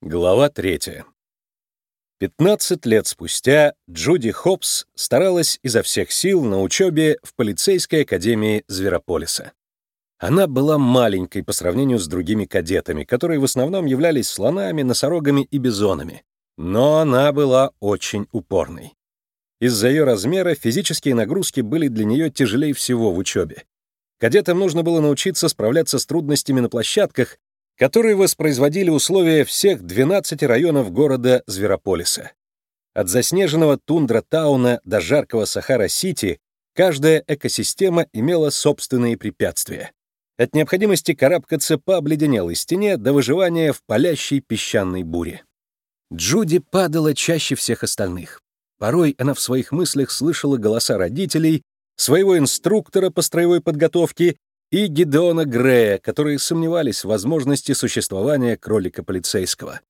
Глава третья. 15 лет спустя Джуди Хопс старалась изо всех сил на учебе в полицейской академии Зверополиса. Она была маленькой по сравнению с другими кадетами, которые в основном являлись слонами, носорогами и бизонами. Но она была очень упорной. Из-за ее размера физические нагрузки были для нее тяжелее всего в учебе. Кадетам нужно было научиться справляться с трудностями на площадках, которые воспроизводили условия всех 12 районов города Зверополиса. От заснеженного тундра-тауна до жаркого Сахара-Сити каждая экосистема имела собственные препятствия. От необходимости карабкаться по обледенелой стене до выживания в палящей песчаной буре. Джуди падала чаще всех остальных. Порой она в своих мыслях слышала голоса родителей, своего инструктора по строевой подготовке и Гидеона Грея, которые сомневались в возможности существования кролика полицейского.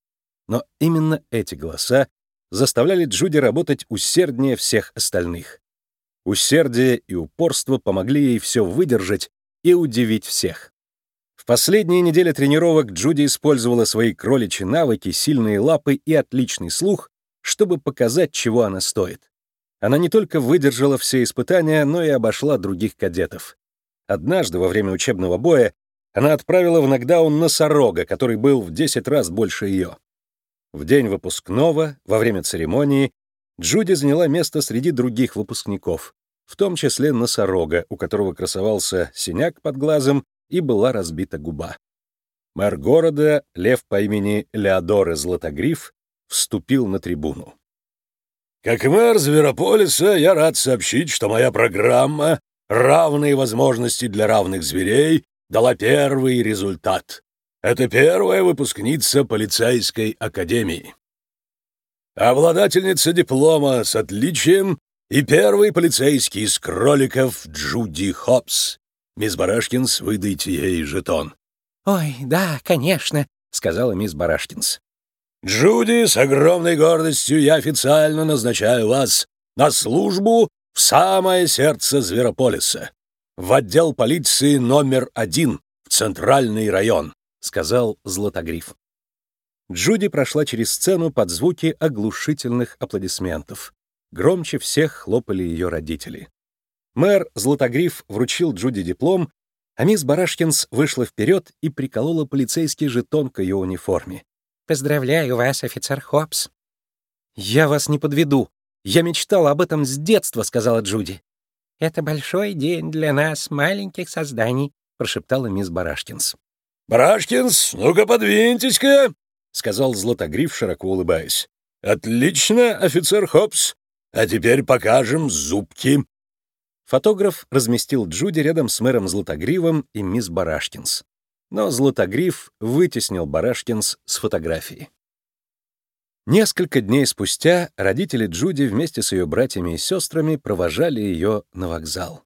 Но именно эти голоса заставляли Джуди работать усерднее всех остальных. Усердие и упорство помогли ей все выдержать и удивить всех. В последние недели тренировок Джуди использовала свои кроличьи навыки, сильные лапы и отличный слух, чтобы показать, чего она стоит. Она не только выдержала все испытания, но и обошла других кадетов. Однажды, во время учебного боя, она отправила в нокдаун носорога, который был в 10 раз больше ее. В день выпускного, во время церемонии, Джуди заняла место среди других выпускников, в том числе носорога, у которого красовался синяк под глазом и была разбита губа. Мэр города, лев по имени Леодор Златогриф, вступил на трибуну. «Как мэр Зверополиса я рад сообщить, что моя программа равные возможности для равных зверей дала первый результат. Это первая выпускница полицейской академии. Обладательница диплома с отличием и первый полицейский из кроликов Джуди Хопс. Мисс Барашкинс, выдайте ей жетон. «Ой, да, конечно», — сказала мисс Барашкинс. «Джуди, с огромной гордостью я официально назначаю вас на службу в самое сердце Зверополиса, в отдел полиции номер один, в центральный район», — сказал Златогриф. Джуди прошла через сцену под звуки оглушительных аплодисментов. Громче всех хлопали ее родители. Мэр Златогриф вручил Джуди диплом, а мисс Барашкинс вышла вперед и приколола полицейский жетон к ее униформе. «Поздравляю вас, офицер Хопс». «Я вас не подведу», «Я мечтала об этом с детства», — сказала Джуди. «Это большой день для нас, маленьких созданий», — прошептала мисс Барашкинс. «Барашкинс, ну-ка подвиньтесь-ка», — сказал Златогриф, широко улыбаясь. «Отлично, офицер Хопс. А теперь покажем зубки». Фотограф разместил Джуди рядом с мэром Златогривом и мисс Барашкинс. Но Златогриф вытеснил Барашкинс с фотографии. Несколько дней спустя родители Джуди вместе с ее братьями и сестрами провожали ее на вокзал.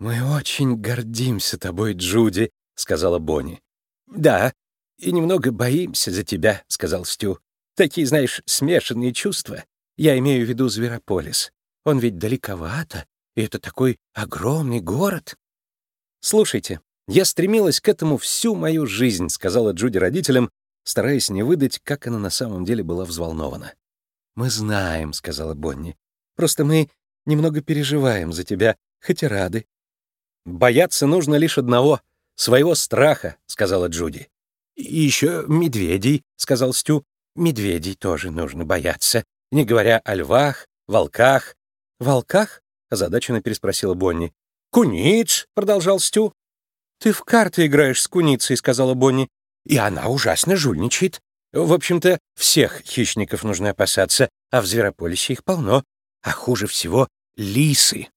«Мы очень гордимся тобой, Джуди», — сказала Бонни. «Да, и немного боимся за тебя», — сказал Стю. «Такие, знаешь, смешанные чувства. Я имею в виду Зверополис. Он ведь далековато, и это такой огромный город». «Слушайте, я стремилась к этому всю мою жизнь», — сказала Джуди родителям, стараясь не выдать, как она на самом деле была взволнована. «Мы знаем», — сказала Бонни. «Просто мы немного переживаем за тебя, хоть и рады». «Бояться нужно лишь одного — своего страха», — сказала Джуди. «И еще медведей», — сказал Стю. «Медведей тоже нужно бояться, не говоря о львах, волках». «Волках?» — озадаченно переспросила Бонни. «Куниц», — продолжал Стю. «Ты в карты играешь с куницей», — сказала Бонни. И она ужасно жульничает. В общем-то, всех хищников нужно опасаться, а в Зверополисе их полно. А хуже всего — лисы.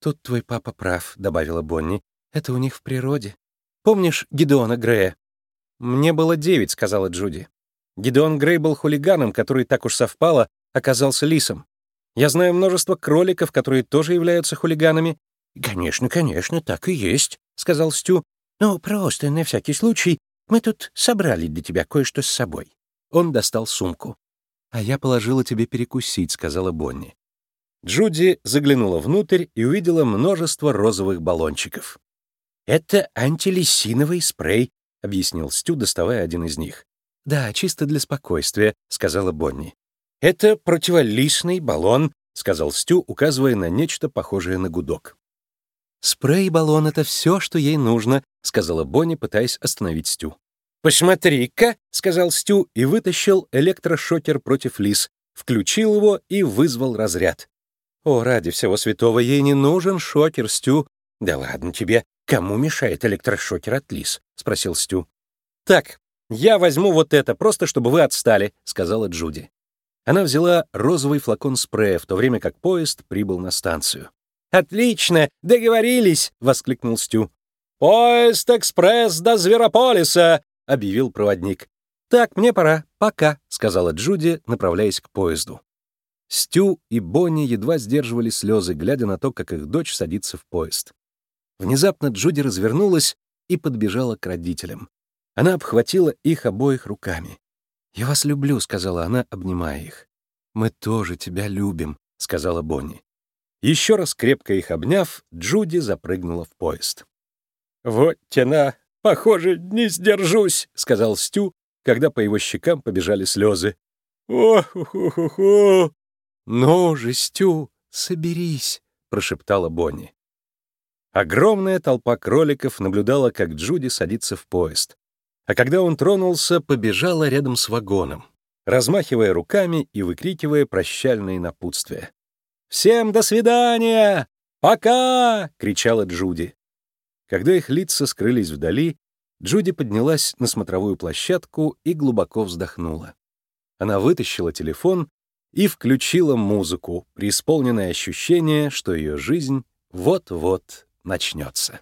«Тут твой папа прав», — добавила Бонни. «Это у них в природе. Помнишь Гидеона Грея?» «Мне было девять», — сказала Джуди. Гидеон Грей был хулиганом, который, так уж совпало, оказался лисом. Я знаю множество кроликов, которые тоже являются хулиганами. «Конечно, конечно, так и есть», — сказал Стю. «Ну, просто на всякий случай мы тут собрали для тебя кое-что с собой». Он достал сумку. «А я положила тебе перекусить», — сказала Бонни. Джуди заглянула внутрь и увидела множество розовых баллончиков. «Это антилисиновый спрей», — объяснил Стю, доставая один из них. «Да, чисто для спокойствия», — сказала Бонни. «Это противолистный баллон», — сказал Стю, указывая на нечто похожее на гудок. «Спрей-баллон — это все, что ей нужно», — сказала Бонни, пытаясь остановить Стю. «Посмотри-ка», — сказал Стю и вытащил электрошокер против лис, включил его и вызвал разряд. «О, ради всего святого, ей не нужен шокер, Стю». «Да ладно тебе, кому мешает электрошокер от лис?» — спросил Стю. «Так, я возьму вот это, просто чтобы вы отстали», — сказала Джуди. Она взяла розовый флакон спрея, в то время как поезд прибыл на станцию. «Отлично! Договорились!» — воскликнул Стю. «Поезд экспресс до Зверополиса!» — объявил проводник. «Так, мне пора. Пока», — сказала Джуди, направляясь к поезду. Стю и Бонни едва сдерживали слезы, глядя на то, как их дочь садится в поезд. Внезапно Джуди развернулась и подбежала к родителям. Она обхватила их обоих руками. «Я вас люблю», — сказала она, обнимая их. «Мы тоже тебя любим», — сказала Бонни. Еще раз крепко их обняв, Джуди запрыгнула в поезд. «Вот тяна, похоже, не сдержусь», — сказал Стю, когда по его щекам побежали слезы. «Ох-ху-ху-ху!» «Ну же, Стю, соберись», — прошептала Бонни. Огромная толпа кроликов наблюдала, как Джуди садится в поезд. А когда он тронулся, побежала рядом с вагоном, размахивая руками и выкрикивая прощальные напутствия. «Всем до свидания! Пока!» — кричала Джуди. Когда их лица скрылись вдали, Джуди поднялась на смотровую площадку и глубоко вздохнула. Она вытащила телефон и включила музыку, преисполненное ощущение, что ее жизнь вот-вот начнется.